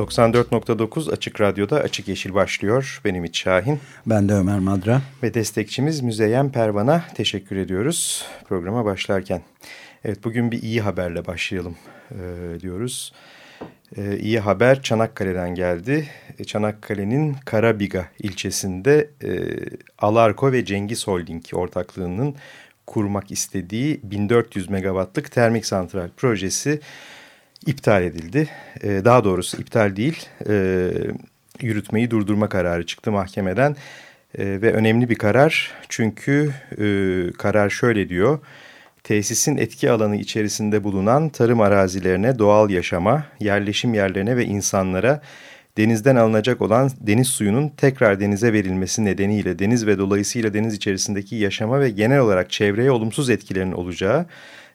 94.9 Açık Radyo'da Açık Yeşil başlıyor. Benim İç Şahin. Ben de Ömer Madra. Ve destekçimiz Müzeyyen Pervan'a teşekkür ediyoruz programa başlarken. Evet bugün bir iyi haberle başlayalım e, diyoruz. E, iyi haber Çanakkale'den geldi. E, Çanakkale'nin Karabiga ilçesinde e, Alarko ve Cengiz Holding ortaklığının kurmak istediği 1400 megawattlık termik santral projesi iptal edildi. E, daha doğrusu iptal değil, e, yürütmeyi durdurma kararı çıktı mahkemeden. E, ve önemli bir karar çünkü e, karar şöyle diyor. Tesisin etki alanı içerisinde bulunan tarım arazilerine, doğal yaşama, yerleşim yerlerine ve insanlara denizden alınacak olan deniz suyunun tekrar denize verilmesi nedeniyle deniz ve dolayısıyla deniz içerisindeki yaşama ve genel olarak çevreye olumsuz etkilerin olacağı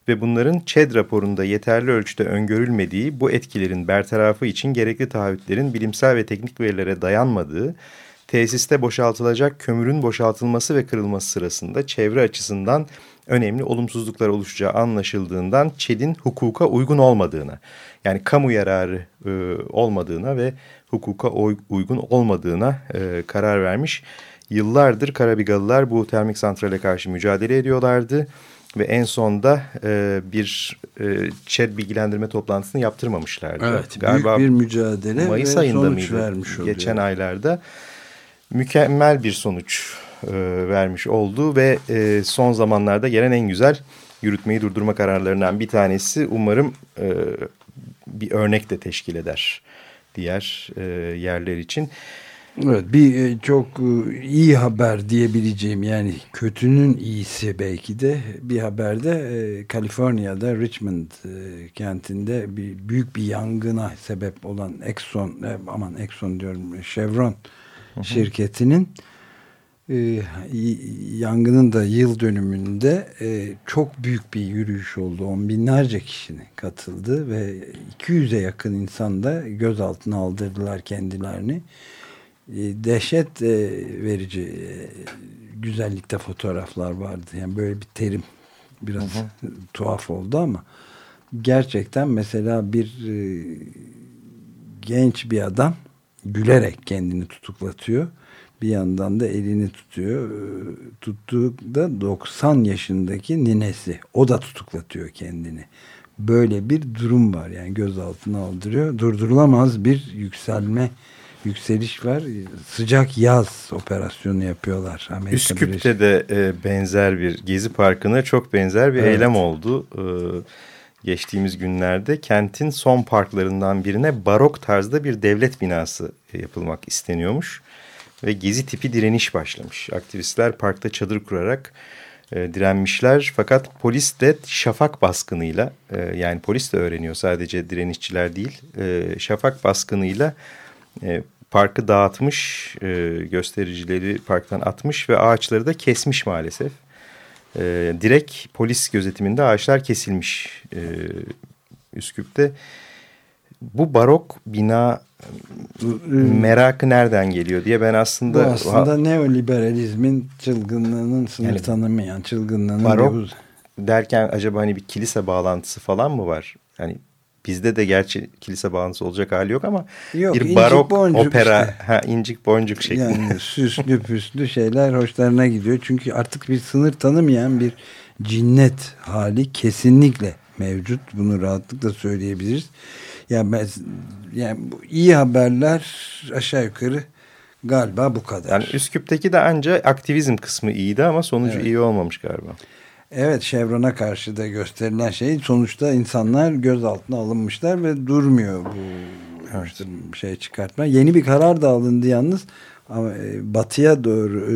ve bunların ÇED raporunda yeterli ölçüde öngörülmediği bu etkilerin bertarafı için gerekli taahhütlerin bilimsel ve teknik verilere dayanmadığı, tesiste boşaltılacak kömürün boşaltılması ve kırılması sırasında çevre açısından önemli olumsuzluklar oluşacağı anlaşıldığından ÇED'in hukuka uygun olmadığına, yani kamu yararı e, olmadığına ve hukuka uygun olmadığına e, karar vermiş. Yıllardır Karabigalılar bu termik santrale karşı mücadele ediyorlardı ve en sonda e, bir e, ÇED bilgilendirme toplantısını yaptırmamışlardı. Evet, Galiba büyük bir mücadele Mayıs ve ayında sonuç mıydı? vermiş oluyor. Geçen aylarda mükemmel bir sonuç e, vermiş oldu ve e, son zamanlarda gelen en güzel yürütmeyi durdurma kararlarından bir tanesi umarım e, bir örnek de teşkil eder diğer e, yerler için. Evet bir e, çok e, iyi haber diyebileceğim yani kötünün iyisi belki de bir haberde e, Kaliforniya'da Richmond kentinde bir büyük bir yangına sebep olan Exxon aman Exxon diyorum Chevron hı hı. şirketinin yangının da yıl dönümünde çok büyük bir yürüyüş oldu. On binlerce kişinin katıldı ve 200'e yakın insan da gözaltına aldırdılar kendilerini. E, dehşet e, verici e, güzellikte fotoğraflar vardı. Yani böyle bir terim biraz hı hı. tuhaf oldu ama gerçekten mesela bir genç bir adam gülerek kendini tutuklatıyor. Bir yandan da elini tutuyor. Tuttuğu da 90 yaşındaki ninesi. O da tutuklatıyor kendini. Böyle bir durum var. Yani gözaltına aldırıyor. Durdurulamaz bir yükselme yükseliş var. Sıcak yaz operasyonu yapıyorlar. Amerika Üsküp'te Birleşik. de e, benzer bir Gezi Parkı'na çok benzer bir evet. eylem oldu. E, geçtiğimiz günlerde kentin son parklarından birine barok tarzda bir devlet binası yapılmak isteniyormuş. Ve gezi tipi direniş başlamış. Aktivistler parkta çadır kurarak e, direnmişler. Fakat polis de şafak baskınıyla e, yani polis de öğreniyor sadece direnişçiler değil. E, şafak baskınıyla e, parkı dağıtmış, e, göstericileri parktan atmış ve ağaçları da kesmiş maalesef. E, direkt polis gözetiminde ağaçlar kesilmiş e, Üsküp'te. Bu barok bina merakı nereden geliyor diye ben aslında... Bu aslında neoliberalizmin çılgınlığının sınır yani, tanımayan çılgınlığının... Barok derken acaba hani bir kilise bağlantısı falan mı var? Yani Bizde de gerçi kilise bağlantısı olacak hali yok ama yok, bir barok opera, işte. ha, incik boncuk şeklinde. Yani süslü püslü şeyler hoşlarına gidiyor. Çünkü artık bir sınır tanımayan bir cinnet hali kesinlikle mevcut. Bunu rahatlıkla söyleyebiliriz. Yani, ben, yani bu iyi haberler aşağı yukarı galiba bu kadar. Yani Üsküp'teki de anca aktivizm kısmı iyiydi ama sonucu evet. iyi olmamış galiba. Evet Chevron'a karşı da gösterilen şey sonuçta insanlar gözaltına alınmışlar ve durmuyor bu evet. şey çıkartma. Yeni bir karar da alındı yalnız ama e, batıya doğru e,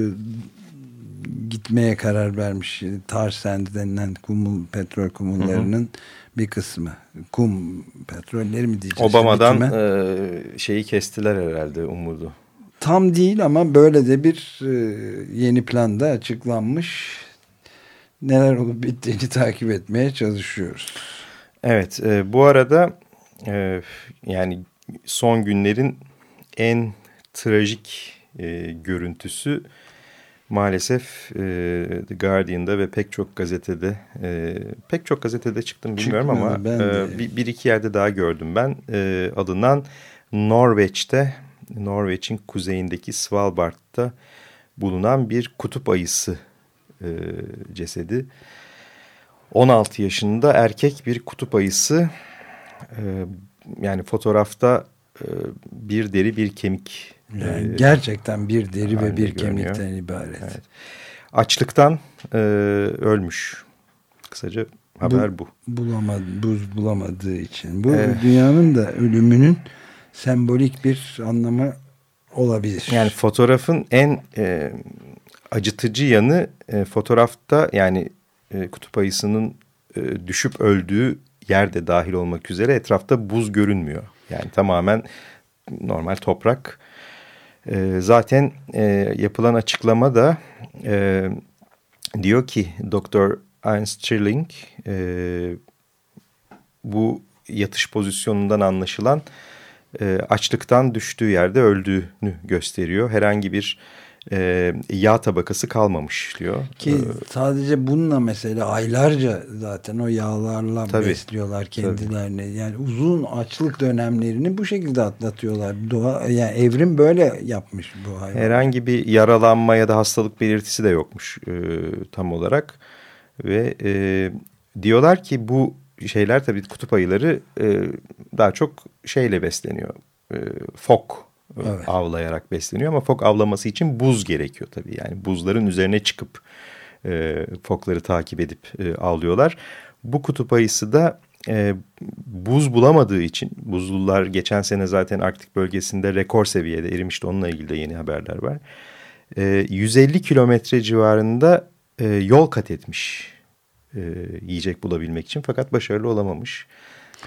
gitmeye karar vermiş. Tar sand denilen kumul, petrol kumullarının hı hı. bir kısmı. Kum petrolleri mi diyeceğiz? Obama'dan e, şeyi kestiler herhalde umudu. Tam değil ama böyle de bir e, yeni planda açıklanmış. Neler olup bittiğini takip etmeye çalışıyoruz. Evet e, bu arada e, yani son günlerin en trajik e, görüntüsü maalesef e, The Guardian'da ve pek çok gazetede e, pek çok gazetede çıktım bilmiyorum Çıkmadı, ama e, bir, bir iki yerde daha gördüm ben e, alınan Norveç'te Norveç'in kuzeyindeki Svalbard'da bulunan bir kutup ayısı e, cesedi. 16 yaşında erkek bir kutup ayısı e, yani fotoğrafta e, bir deri bir kemik. Yani e, gerçekten bir deri ve bir görünüyor. kemikten ibaret. Evet. Açlıktan e, ölmüş. Kısaca haber bu. bu. Bulamadı, buz bulamadığı için. Bu ee, dünyanın da ölümünün sembolik bir anlamı olabilir. Yani fotoğrafın en e, acıtıcı yanı e, fotoğrafta yani e, kutup ayısının e, düşüp öldüğü yerde dahil olmak üzere etrafta buz görünmüyor. Yani tamamen normal toprak. E, zaten e, yapılan açıklama da e, diyor ki Doktor Ernst Stirling e, bu yatış pozisyonundan anlaşılan e, açlıktan düştüğü yerde öldüğünü gösteriyor. Herhangi bir e, yağ tabakası kalmamış diyor. Ki ee, sadece bununla mesela aylarca zaten o yağlarla tabii, besliyorlar kendilerini. Tabii. Yani uzun açlık dönemlerini bu şekilde atlatıyorlar. Doğa yani evrim böyle yapmış bu hayvan. Herhangi bir yaralanma ya da hastalık belirtisi de yokmuş e, tam olarak. Ve e, diyorlar ki bu şeyler tabii kutup ayıları e, daha çok şeyle besleniyor. E, fok evet. avlayarak besleniyor ama fok avlaması için buz gerekiyor tabii. Yani buzların üzerine çıkıp e, fokları takip edip e, avlıyorlar. Bu kutup ayısı da e, buz bulamadığı için buzullar geçen sene zaten Arktik bölgesinde rekor seviyede erimişti. Onunla ilgili de yeni haberler var. E, 150 kilometre civarında e, yol kat etmiş e, yiyecek bulabilmek için fakat başarılı olamamış.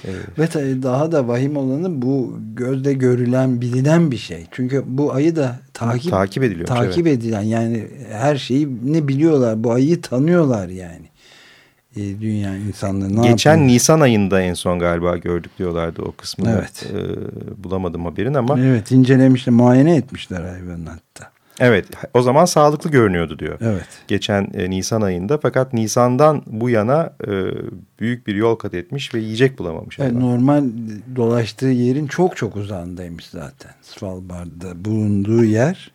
Evet. Ve daha da vahim olanı bu gözde görülen bilinen bir şey. Çünkü bu ayı da takip, takip ediliyor. Takip evet. edilen yani her şeyi ne biliyorlar. Bu ayıyı tanıyorlar yani. E, dünya insanlığı. Ne Geçen yapıyor? Nisan ayında en son galiba gördük diyorlardı o kısmını. Evet. E, bulamadım haberin ama. Evet incelemişler muayene etmişler hayvanı hatta. Evet o zaman sağlıklı görünüyordu diyor. Evet. Geçen e, Nisan ayında fakat Nisan'dan bu yana e, büyük bir yol kat etmiş ve yiyecek bulamamış. Evet, normal dolaştığı yerin çok çok uzağındaymış zaten. Svalbard'da bulunduğu yer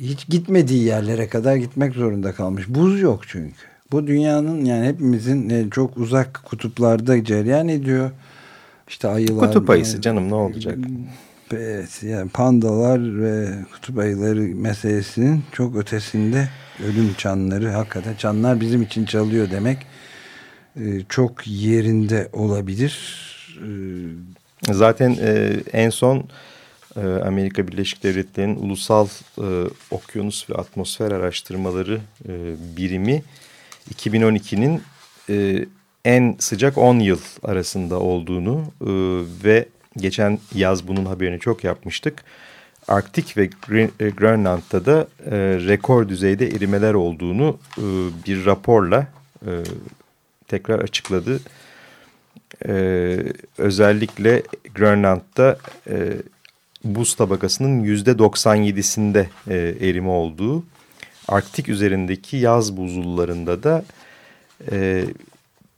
hiç gitmediği yerlere kadar gitmek zorunda kalmış. Buz yok çünkü. Bu dünyanın yani hepimizin e, çok uzak kutuplarda cereyan ediyor. İşte ayılar. Kutup ayısı canım ne olacak? Evet, yani pandalar ve kutup ayıları meselesinin çok ötesinde ölüm çanları hakikaten çanlar bizim için çalıyor demek e, çok yerinde olabilir. E, Zaten e, en son Amerika Birleşik Devletleri'nin ulusal okyanus ve atmosfer araştırmaları birimi 2012'nin e, en sıcak 10 yıl arasında olduğunu ve Geçen yaz bunun haberini çok yapmıştık. Arktik ve e, Grönland'da da e, rekor düzeyde erimeler olduğunu e, bir raporla e, tekrar açıkladı. E, özellikle Grönland'da e, buz tabakasının yüzde 97'sinde e, erime olduğu, Arktik üzerindeki yaz buzullarında da e,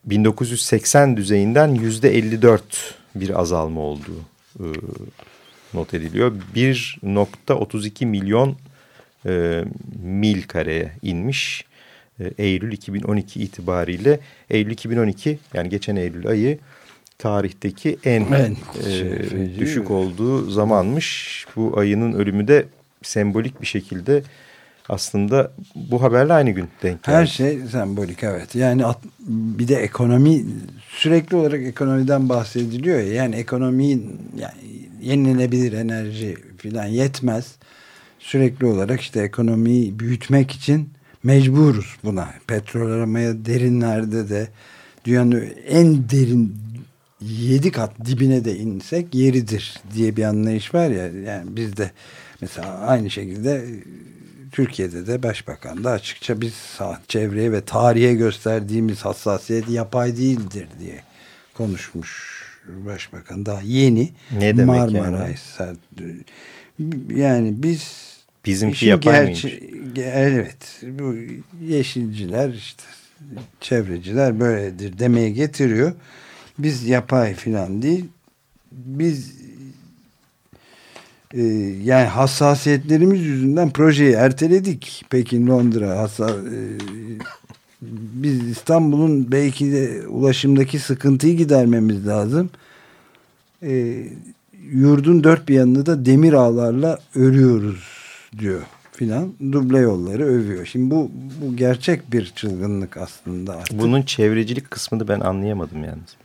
1980 düzeyinden yüzde 54 bir azalma olduğu e, not ediliyor. 1.32 milyon e, mil kareye inmiş. E, Eylül 2012 itibariyle Eylül 2012 yani geçen Eylül ayı tarihteki en, en e, düşük olduğu zamanmış. Bu ayının ölümü de sembolik bir şekilde aslında bu haberle aynı gün denk geldi. Her şey sembolik evet. Yani at, bir de ekonomi sürekli olarak ekonomiden bahsediliyor ya. Yani ekonomi yani yenilenebilir enerji falan yetmez. sürekli olarak işte ekonomiyi büyütmek için mecburuz buna. Petrol aramaya derinlerde de dünyanın en derin yedi kat dibine de insek yeridir diye bir anlayış var ya. Yani biz de mesela aynı şekilde Türkiye'de de başbakan da açıkça biz çevreye ve tarihe gösterdiğimiz hassasiyet yapay değildir diye konuşmuş başbakan. Daha yeni ne demek Marmaray yani? yani biz Bizimki yapay gerçi, Evet. Bu yeşilciler işte çevreciler böyledir demeye getiriyor. Biz yapay filan değil. Biz e, yani hassasiyetlerimiz yüzünden projeyi erteledik. Pekin Londra hassa, e, biz İstanbul'un belki de ulaşımdaki sıkıntıyı gidermemiz lazım. E, yurdun dört bir yanını da demir ağlarla örüyoruz diyor filan duble yolları övüyor. Şimdi bu, bu gerçek bir çılgınlık aslında. Artık. Bunun çevrecilik kısmını ben anlayamadım yalnız.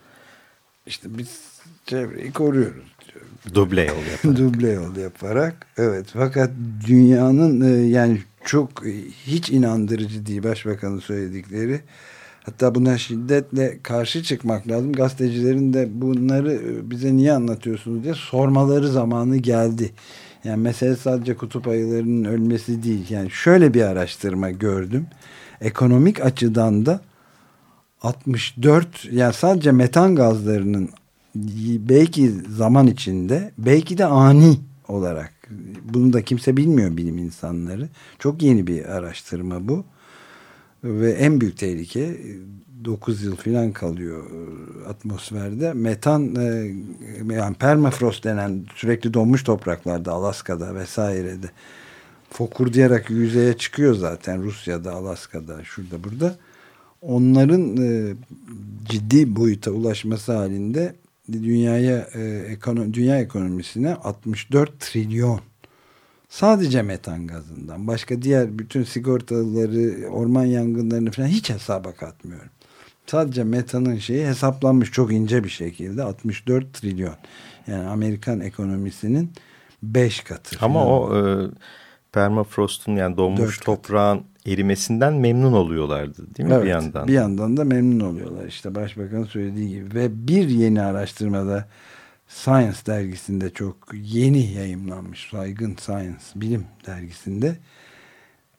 İşte biz çevreyi koruyoruz diyor. Duble yol yaparak. duble yol yaparak. Evet fakat dünyanın e, yani çok e, hiç inandırıcı değil başbakanın söyledikleri. Hatta buna şiddetle karşı çıkmak lazım. Gazetecilerin de bunları e, bize niye anlatıyorsunuz diye sormaları zamanı geldi. Yani mesele sadece kutup ayılarının ölmesi değil. Yani şöyle bir araştırma gördüm. Ekonomik açıdan da 64 yani sadece metan gazlarının belki zaman içinde belki de ani olarak bunu da kimse bilmiyor bilim insanları. Çok yeni bir araştırma bu. Ve en büyük tehlike 9 yıl falan kalıyor e, atmosferde. Metan e, yani permafrost denen sürekli donmuş topraklarda Alaska'da vesairede fokurdayarak yüzeye çıkıyor zaten Rusya'da, Alaska'da, şurada burada. Onların e, ciddi boyuta ulaşması halinde dünyaya ekonomi, dünya ekonomisine 64 trilyon sadece metan gazından başka diğer bütün sigortaları orman yangınlarını falan hiç hesaba katmıyorum sadece metanın şeyi hesaplanmış çok ince bir şekilde 64 trilyon. Yani Amerikan ekonomisinin 5 katı. Ama o e, permafrostun yani donmuş toprağın erimesinden memnun oluyorlardı değil mi evet, bir yandan? bir yandan da memnun oluyorlar işte başbakan söylediği gibi ve bir yeni araştırmada Science dergisinde çok yeni yayımlanmış saygın Science bilim dergisinde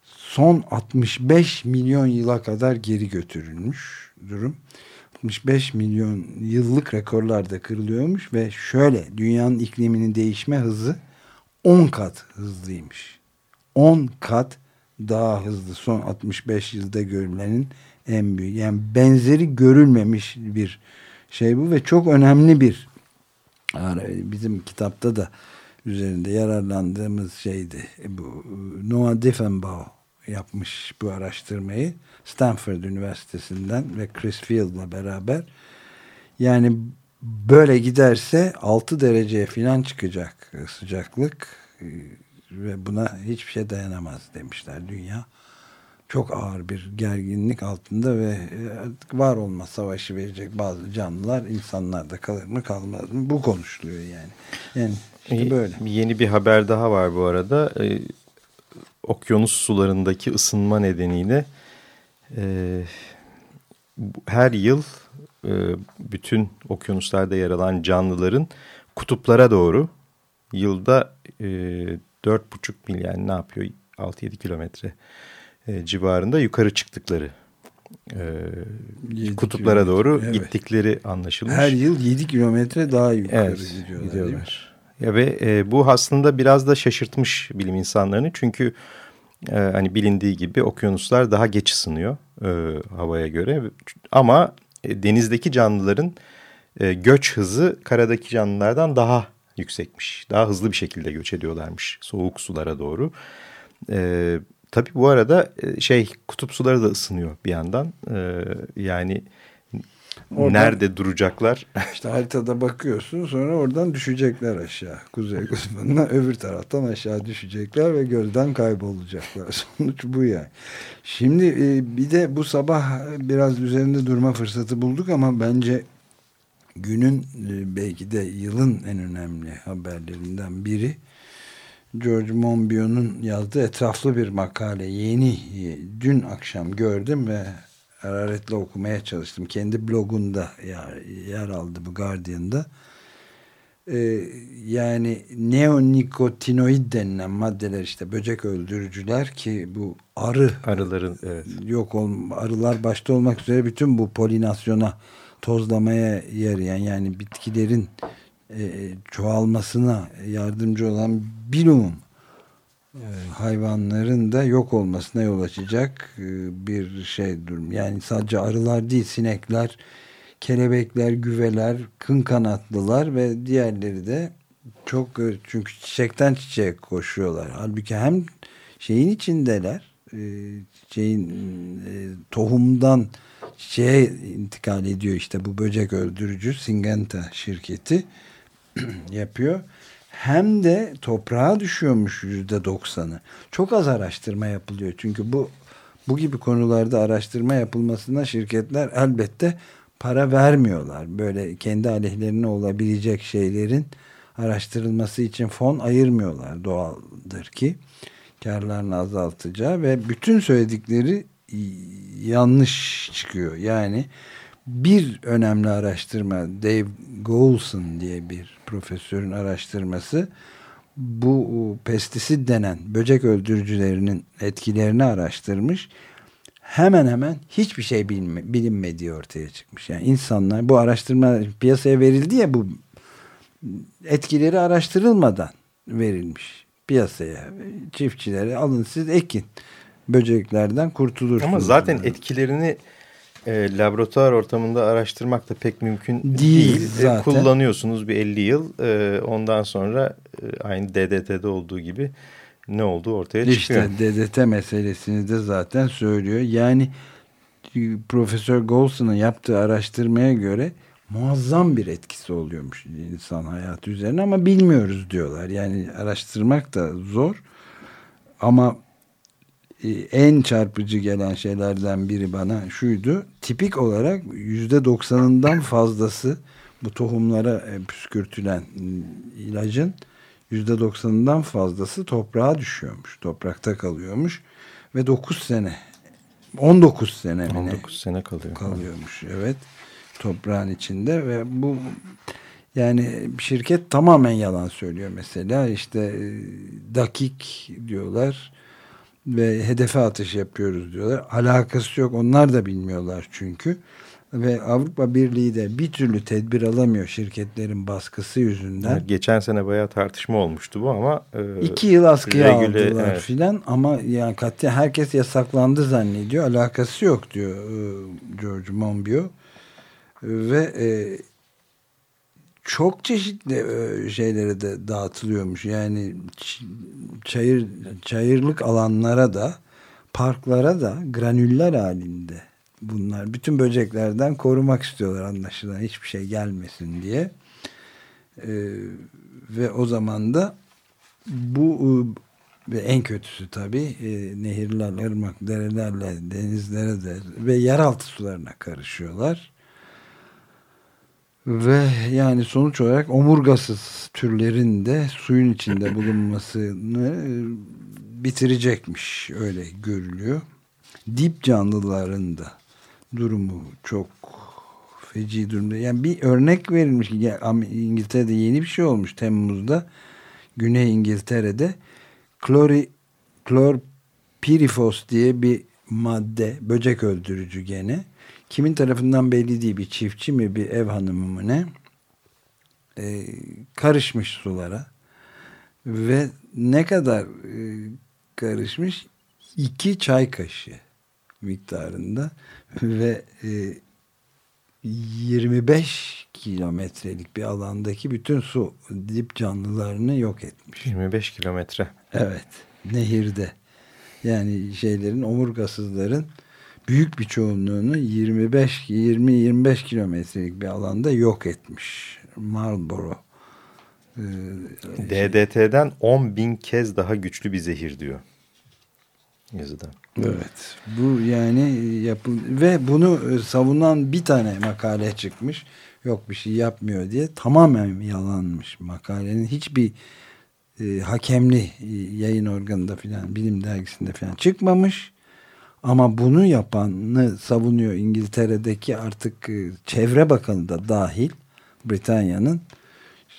son 65 milyon yıla kadar geri götürülmüş durum. 65 milyon yıllık rekorlar da kırılıyormuş ve şöyle dünyanın ikliminin değişme hızı 10 kat hızlıymış. 10 kat daha hızlı son 65 yılda görülenin en büyük. Yani benzeri görülmemiş bir şey bu ve çok önemli bir bizim kitapta da üzerinde yararlandığımız şeydi. Bu Noah Diffenbaugh yapmış bu araştırmayı. Stanford Üniversitesi'nden ve Chris Field'la beraber. Yani böyle giderse 6 dereceye filan çıkacak sıcaklık e, ve buna hiçbir şey dayanamaz demişler dünya. Çok ağır bir gerginlik altında ve e, var olma savaşı verecek bazı canlılar insanlar da kalır mı kalmaz mı bu konuşuluyor yani. Yani işte böyle. Yeni bir haber daha var bu arada. Ee, okyanus sularındaki ısınma nedeniyle e, her yıl e, bütün okyanuslarda yer alan canlıların kutuplara doğru yılda e, 4,5 mil yani ne yapıyor 6-7 kilometre e, civarında yukarı çıktıkları e, kutuplara doğru evet. gittikleri anlaşılmış. Her yıl 7 kilometre daha yukarı evet, gidiyorlar. gidiyorlar. Ya ve e, bu aslında biraz da şaşırtmış bilim insanlarını çünkü e, hani bilindiği gibi okyanuslar daha geç ısınıyor e, havaya göre ama e, denizdeki canlıların e, göç hızı karadaki canlılardan daha yüksekmiş. Daha hızlı bir şekilde göç ediyorlarmış soğuk sulara doğru. E, tabii bu arada e, şey kutup suları da ısınıyor bir yandan. E, yani Oradan, Nerede duracaklar? İşte haritada bakıyorsun sonra oradan düşecekler aşağı. Kuzey kısmından öbür taraftan aşağı düşecekler ve gözden kaybolacaklar. Sonuç bu yani. Şimdi e, bir de bu sabah biraz üzerinde durma fırsatı bulduk ama bence günün e, belki de yılın en önemli haberlerinden biri George Monbiot'un yazdığı etraflı bir makale. Yeni, dün akşam gördüm ve hararetle okumaya çalıştım. Kendi blogunda yer, yer aldı bu Guardian'da. Ee, yani neonikotinoid denilen maddeler işte böcek öldürücüler ki bu arı arıların evet. yok ol, arılar başta olmak üzere bütün bu polinasyona tozlamaya yarayan yani bitkilerin e, çoğalmasına yardımcı olan bilumum e, hayvanların da yok olmasına yol açacak e, bir şey durum. Yani sadece arılar değil sinekler, kelebekler, güveler, kın kanatlılar ve diğerleri de çok e, çünkü çiçekten çiçeğe koşuyorlar. Halbuki hem şeyin içindeler e, şeyin e, tohumdan çiçeğe intikal ediyor işte bu böcek öldürücü Syngenta şirketi yapıyor. Hem de toprağa düşüyormuş yüzde doksanı. Çok az araştırma yapılıyor. Çünkü bu bu gibi konularda araştırma yapılmasına şirketler elbette para vermiyorlar. Böyle kendi aleyhlerine olabilecek şeylerin araştırılması için fon ayırmıyorlar. Doğaldır ki karlarını azaltacağı ve bütün söyledikleri yanlış çıkıyor. Yani bir önemli araştırma Dave Goulson diye bir profesörün araştırması bu pestisit denen böcek öldürücülerinin etkilerini araştırmış. Hemen hemen hiçbir şey bilinme, bilinmediği ortaya çıkmış. Yani insanlar bu araştırma piyasaya verildi ya bu etkileri araştırılmadan verilmiş piyasaya. Çiftçilere alın siz ekin böceklerden kurtulursunuz. Ama zaten yani. etkilerini e, laboratuvar ortamında araştırmak da pek mümkün değil. değil. E, zaten. E, kullanıyorsunuz bir 50 yıl e, ondan sonra e, aynı DDT'de olduğu gibi ne olduğu ortaya çıkıyor. İşte DDT meselesini de zaten söylüyor. Yani Profesör Golson'un yaptığı araştırmaya göre muazzam bir etkisi oluyormuş insan hayatı üzerine ama bilmiyoruz diyorlar. Yani araştırmak da zor ama e, en çarpıcı gelen şeylerden biri bana şuydu. Tipik olarak yüzde doksanından fazlası bu tohumlara e, püskürtülen ilacın yüzde doksanından fazlası toprağa düşüyormuş. Toprakta kalıyormuş ve 9 sene 19 sene 19 sene kalıyor. Kalıyormuş evet. Toprağın içinde ve bu yani şirket tamamen yalan söylüyor mesela işte e, dakik diyorlar ve hedefe atış yapıyoruz diyorlar. Alakası yok. Onlar da bilmiyorlar çünkü. Ve Avrupa Birliği de bir türlü tedbir alamıyor şirketlerin baskısı yüzünden. Evet, geçen sene bayağı tartışma olmuştu bu ama. E, İki yıl askıya regüle, aldılar evet. filan ama yani katya herkes yasaklandı zannediyor. Alakası yok diyor e, George Monbiot. Ve e, çok çeşitli e, şeylere de dağıtılıyormuş. Yani çayır çayırlık alanlara da parklara da granüller halinde bunlar bütün böceklerden korumak istiyorlar anlaşılan hiçbir şey gelmesin diye. Ee, ve o zaman da bu ve en kötüsü tabii e, nehirler, ırmak, derelerle, denizlere de ve yeraltı sularına karışıyorlar ve yani sonuç olarak omurgasız türlerin de suyun içinde bulunmasını e, bitirecekmiş öyle görülüyor. Dip canlıların da durumu çok feci durumda. Yani bir örnek verilmiş. İngiltere'de yeni bir şey olmuş Temmuz'da. Güney İngiltere'de klori, klorpirifos diye bir madde, böcek öldürücü gene kimin tarafından belli değil bir çiftçi mi bir ev hanımı mı ne e, karışmış sulara ve ne kadar e, karışmış iki çay kaşığı miktarında ve e, 25 kilometrelik bir alandaki bütün su dip canlılarını yok etmiş. 25 kilometre. Evet. Nehirde. Yani şeylerin omurgasızların büyük bir çoğunluğunu 25 20-25 kilometrelik bir alanda yok etmiş Marlboro. Ee, DDT'den 10 bin kez daha güçlü bir zehir diyor yazıda. Evet. Bu yani yapıl ve bunu e, savunan bir tane makale çıkmış. Yok bir şey yapmıyor diye tamamen yalanmış makalenin hiçbir e, hakemli e, yayın organında filan bilim dergisinde filan çıkmamış. Ama bunu yapanı savunuyor İngiltere'deki artık e, çevre bakanı da dahil Britanya'nın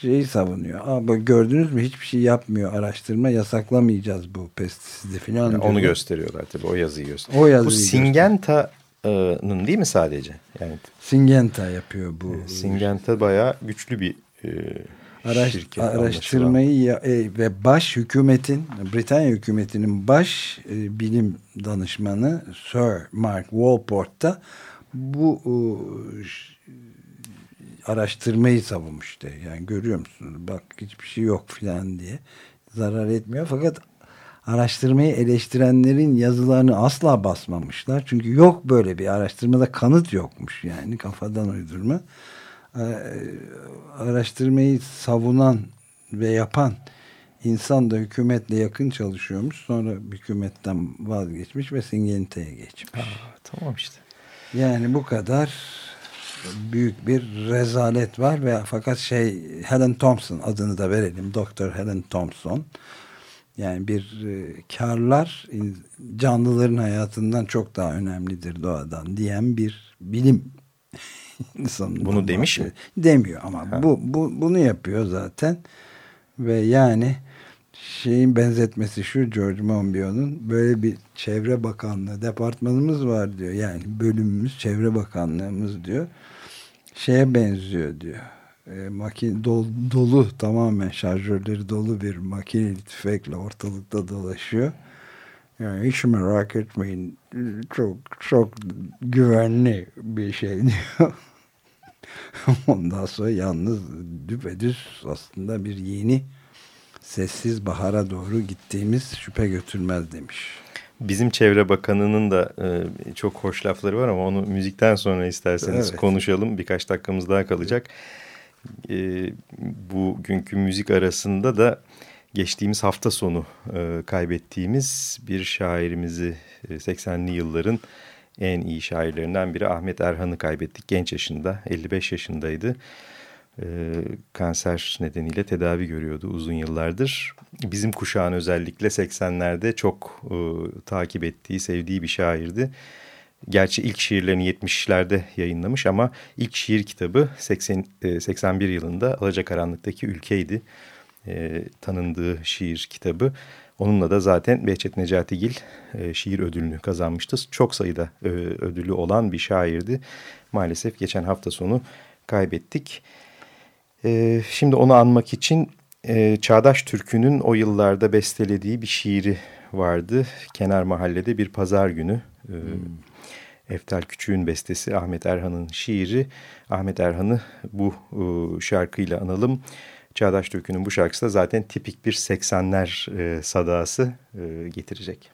şeyi savunuyor. Ama gördünüz mü hiçbir şey yapmıyor araştırma yasaklamayacağız bu pestisidi filan. Yani onu gösteriyorlar tabii o yazıyı gösteriyor. O yazıyı bu Syngenta'nın değil mi sadece? Yani Syngenta yapıyor bu. Syngenta bayağı güçlü bir e, Araş, araştırmayı ya, e, ve baş hükümetin Britanya hükümetinin baş e, bilim danışmanı Sir Mark Walport da bu e, araştırmayı savunmuştu. Yani görüyor musunuz bak hiçbir şey yok filan diye zarar etmiyor fakat araştırmayı eleştirenlerin yazılarını asla basmamışlar. Çünkü yok böyle bir araştırmada kanıt yokmuş yani kafadan uydurma. Ee, araştırmayı savunan ve yapan insan da hükümetle yakın çalışıyormuş. Sonra hükümetten vazgeçmiş ve Singenta'ya geçmiş. Aa, tamam işte. Yani bu kadar büyük bir rezalet var ve fakat şey Helen Thompson adını da verelim. Doktor Helen Thompson. Yani bir e, karlar canlıların hayatından çok daha önemlidir doğadan diyen bir bilim Bunu demiş mi? Demiyor ama bu, bu bunu yapıyor zaten. Ve yani şeyin benzetmesi şu George Monbiot'un böyle bir çevre bakanlığı departmanımız var diyor. Yani bölümümüz çevre bakanlığımız diyor. Şeye benziyor diyor. E, makine dolu, dolu tamamen şarjörleri dolu bir makineli tüfekle ortalıkta dolaşıyor. Yani hiç merak etmeyin çok çok güvenli bir şey diyor. Ondan sonra yalnız düpedüz aslında bir yeni sessiz bahara doğru gittiğimiz şüphe götürmez demiş. Bizim Çevre Bakanı'nın da e, çok hoş lafları var ama onu müzikten sonra isterseniz evet. konuşalım. Birkaç dakikamız daha kalacak. E, bugünkü müzik arasında da geçtiğimiz hafta sonu e, kaybettiğimiz bir şairimizi e, 80'li yılların en iyi şairlerinden biri Ahmet Erhan'ı kaybettik. Genç yaşında 55 yaşındaydı. Ee, kanser nedeniyle tedavi görüyordu uzun yıllardır. Bizim kuşağın özellikle 80'lerde çok e, takip ettiği, sevdiği bir şairdi. Gerçi ilk şiirlerini 70'lerde yayınlamış ama ilk şiir kitabı 80, e, 81 yılında Alacakaranlık'taki Ülkeydi. E, tanındığı şiir kitabı. Onunla da zaten Behçet Necatigil e, şiir ödülünü kazanmıştı. Çok sayıda e, ödülü olan bir şairdi. Maalesef geçen hafta sonu kaybettik. E, şimdi onu anmak için e, Çağdaş Türkü'nün o yıllarda bestelediği bir şiiri vardı. Kenar Mahallede bir pazar günü. E, hmm. Eftel Küçük'ün bestesi Ahmet Erhan'ın şiiri. Ahmet Erhan'ı bu e, şarkıyla analım. Çağdaş Türkü'nün bu şarkısı da zaten tipik bir 80'ler e, sadası e, getirecek.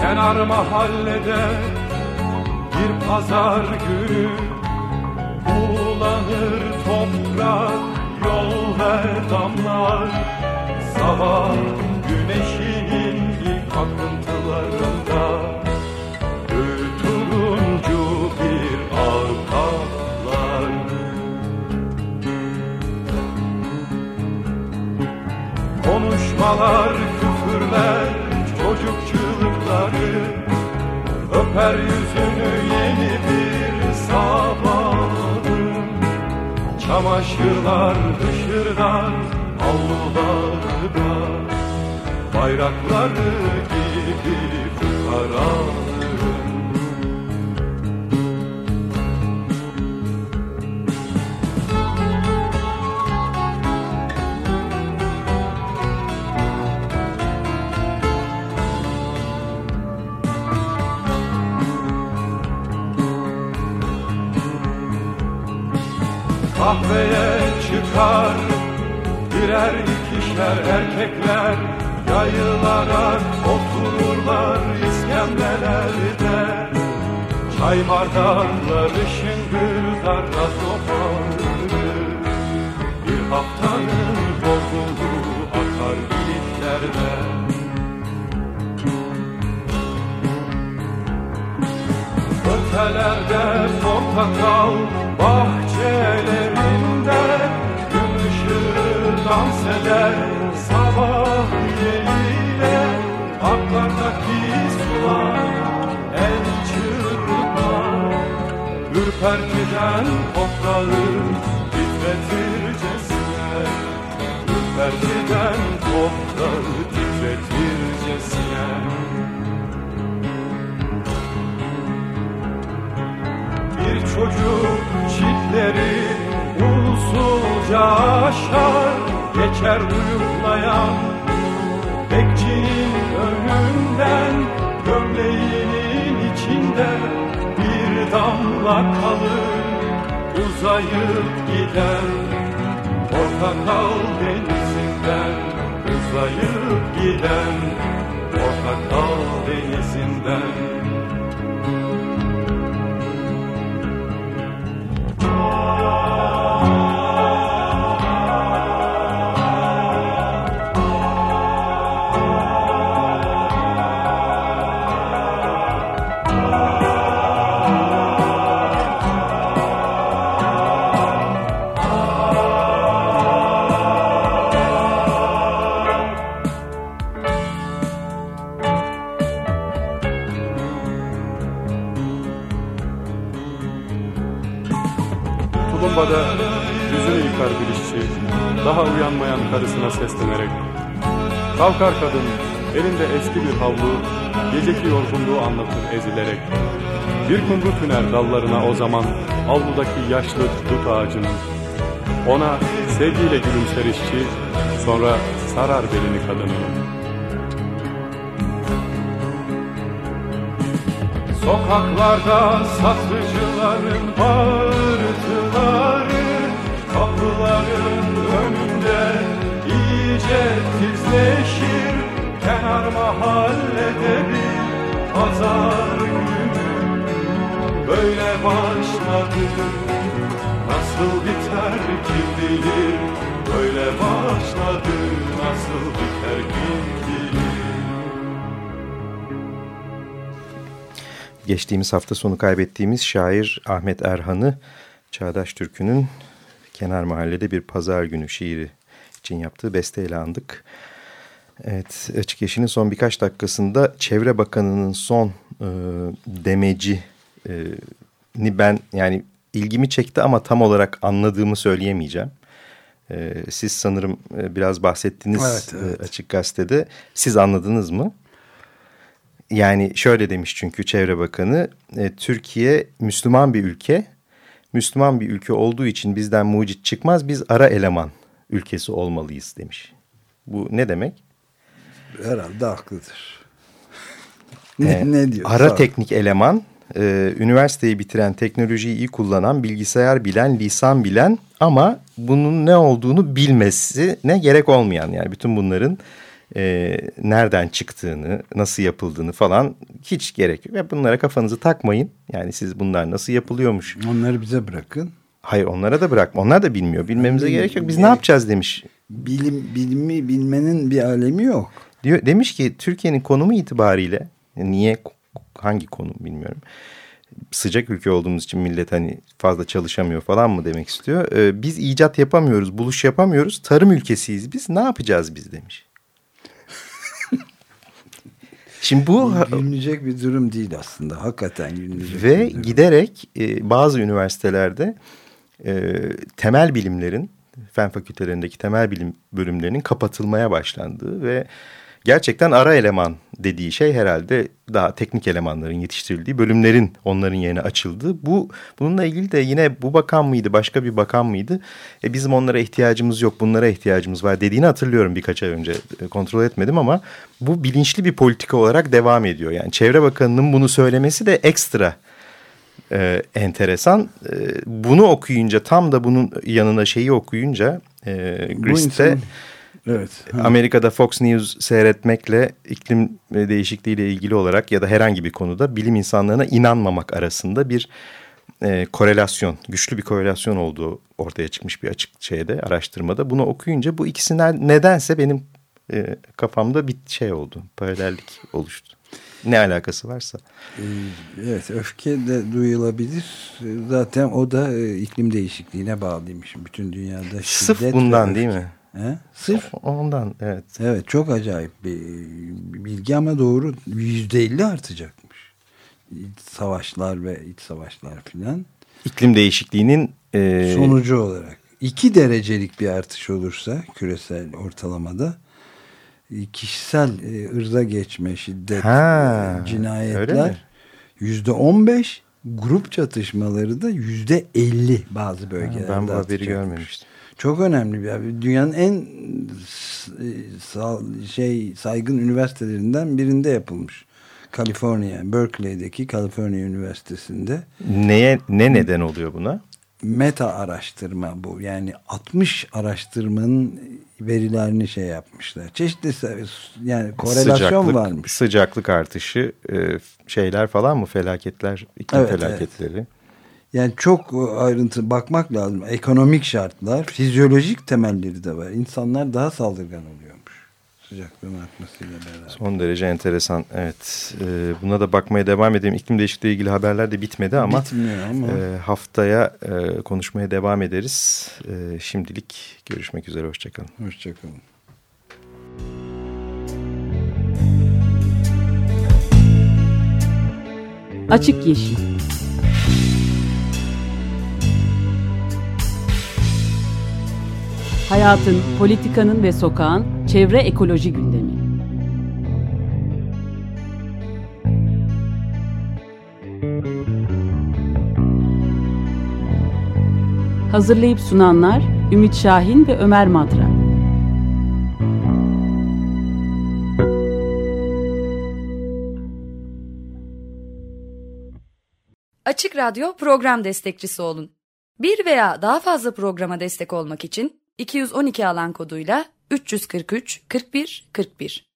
Kenar mahallede bir pazar günü Bulanır toprak, yol ve damlar Sabah akıntılarında Turuncu bir arkalar Konuşmalar, küfürler, çocuk çığlıkları Öper yüzünü yeni bir sabahın Çamaşırlar dışırdan avlularda bayrakları gibi Kahveye çıkar birer ikişer erkekler Yayılarak otururlar iskemlelerde Çay bardakları şıngır toparlanır Bir haftanın yorgunluğu akar iliklerden Nerede portakal bahçelerinde Gün ışığı dans eder sabah Ürpertiden toprağı titretircesine Ürpertiden toprağı titretircesine Bir çocuk çitleri usulca aşar Geçer uyuklayan bekçinin önünden Gömleğinin içinde bir damla kalır Uzayıp gider portakal denizinden Uzayıp giden portakal denizinden. Tulumbada Kalkar kadın, elinde eski bir havlu, geceki yorgunluğu anlatır ezilerek. Bir kumru tüner dallarına o zaman, avludaki yaşlı dut ağacının. Ona sevgiyle gülümser işçi, sonra sarar belini kadının. Sokaklarda satıcıların bağırtıları Kapıların iyice tizleşir Kenar mahallede bir pazar günü. Böyle başladı. Nasıl biter kim bilir? Böyle başladı. Nasıl biter kim Geçtiğimiz hafta sonu kaybettiğimiz şair Ahmet Erhan'ı Çağdaş Türkü'nün Kenar Mahallede Bir Pazar Günü şiiri için yaptığı besteyle andık. Evet, Açık Yeşil'in son birkaç dakikasında Çevre Bakanı'nın son e, demeci e, ni ben yani ilgimi çekti ama tam olarak anladığımı söyleyemeyeceğim. E, siz sanırım e, biraz bahsettiniz Evet, evet. E, Açık Gazete'de. Siz anladınız mı? Yani şöyle demiş çünkü Çevre Bakanı, e, Türkiye Müslüman bir ülke. Müslüman bir ülke olduğu için bizden mucit çıkmaz, biz ara eleman ülkesi olmalıyız demiş. Bu ne demek? Herhalde haklıdır. ne, Ee, ne diyor? Ara Sağ teknik eleman, e, üniversiteyi bitiren, teknolojiyi iyi kullanan, bilgisayar bilen, lisan bilen ama bunun ne olduğunu bilmesine gerek olmayan yani bütün bunların e, nereden çıktığını, nasıl yapıldığını falan hiç gerek yok. Ve bunlara kafanızı takmayın. Yani siz bunlar nasıl yapılıyormuş. Onları bize bırakın. Hayır onlara da bırakma. Onlar da bilmiyor. Bilmemize Bilmiyor, gerek yok. Biz ne gerek- yapacağız demiş. Bilim, bilimi bilmenin bir alemi yok. Diyor, demiş ki Türkiye'nin konumu itibariyle niye hangi konum bilmiyorum. Sıcak ülke olduğumuz için millet hani fazla çalışamıyor falan mı demek istiyor. Ee, biz icat yapamıyoruz, buluş yapamıyoruz. Tarım ülkesiyiz biz. Ne yapacağız biz demiş. Şimdi bu Gülünecek bir durum değil aslında. Hakikaten gülünecek ve bir durum. giderek e, bazı üniversitelerde e, temel bilimlerin fen fakültelerindeki temel bilim bölümlerinin kapatılmaya başlandığı ve gerçekten ara eleman dediği şey herhalde daha teknik elemanların yetiştirildiği bölümlerin onların yerine açıldığı. Bu bununla ilgili de yine bu bakan mıydı başka bir bakan mıydı? E, bizim onlara ihtiyacımız yok bunlara ihtiyacımız var dediğini hatırlıyorum birkaç ay önce E, kontrol etmedim ama bu bilinçli bir politika olarak devam ediyor. Yani Çevre Bakanı'nın bunu söylemesi de ekstra e, enteresan. E, bunu okuyunca tam da bunun yanına şeyi okuyunca e, Bu Grist'te insan- Evet. Amerika'da Fox News seyretmekle iklim değişikliğiyle ilgili olarak ya da herhangi bir konuda bilim insanlarına inanmamak arasında bir e, korelasyon, güçlü bir korelasyon olduğu ortaya çıkmış bir açık şeyde, araştırmada. Bunu okuyunca bu ikisinden nedense benim e, kafamda bir şey oldu, paralellik oluştu. Ne alakası varsa. Ee, evet öfke de duyulabilir. Zaten o da e, iklim değişikliğine bağlıymış. Bütün dünyada Sırf bundan değil mi? He? Sırf ondan evet. Evet çok acayip bir bilgi ama doğru yüzde elli artacakmış. Savaşlar ve iç savaşlar filan. İklim değişikliğinin e... sonucu olarak. iki derecelik bir artış olursa küresel ortalamada kişisel e, ırza geçme, şiddet, ha, e, cinayetler yüzde on beş, grup çatışmaları da yüzde elli bazı bölgelerde. Ben bu haberi görmemiştim. Çok önemli bir haber. Dünyanın en e, şey saygın üniversitelerinden birinde yapılmış. Kaliforniya, Berkeley'deki Kaliforniya Üniversitesi'nde. Neye ne neden oluyor buna? Meta araştırma bu. Yani 60 araştırmanın verilerini şey yapmışlar. Çeşitli yani korelasyon sıcaklık, varmış. Sıcaklık artışı e, şeyler falan mı felaketler, iklim evet, felaketleri. Evet. Yani çok ayrıntı bakmak lazım. Ekonomik şartlar, fizyolojik temelleri de var. İnsanlar daha saldırgan oluyormuş sıcaklığın artmasıyla beraber. Son derece enteresan. Evet. Ee, buna da bakmaya devam edelim. İklim değişikliği ilgili haberler de bitmedi ama, Bitmiyor ama. E, haftaya e, konuşmaya devam ederiz. E, şimdilik görüşmek üzere. Hoşçakalın. Hoşçakalın. Açık Yeşil Hayatın, politikanın ve sokağın çevre ekoloji gündemi. Hazırlayıp sunanlar Ümit Şahin ve Ömer Madra. Açık Radyo program destekçisi olun. Bir veya daha fazla programa destek olmak için 212 alan koduyla 343 41 41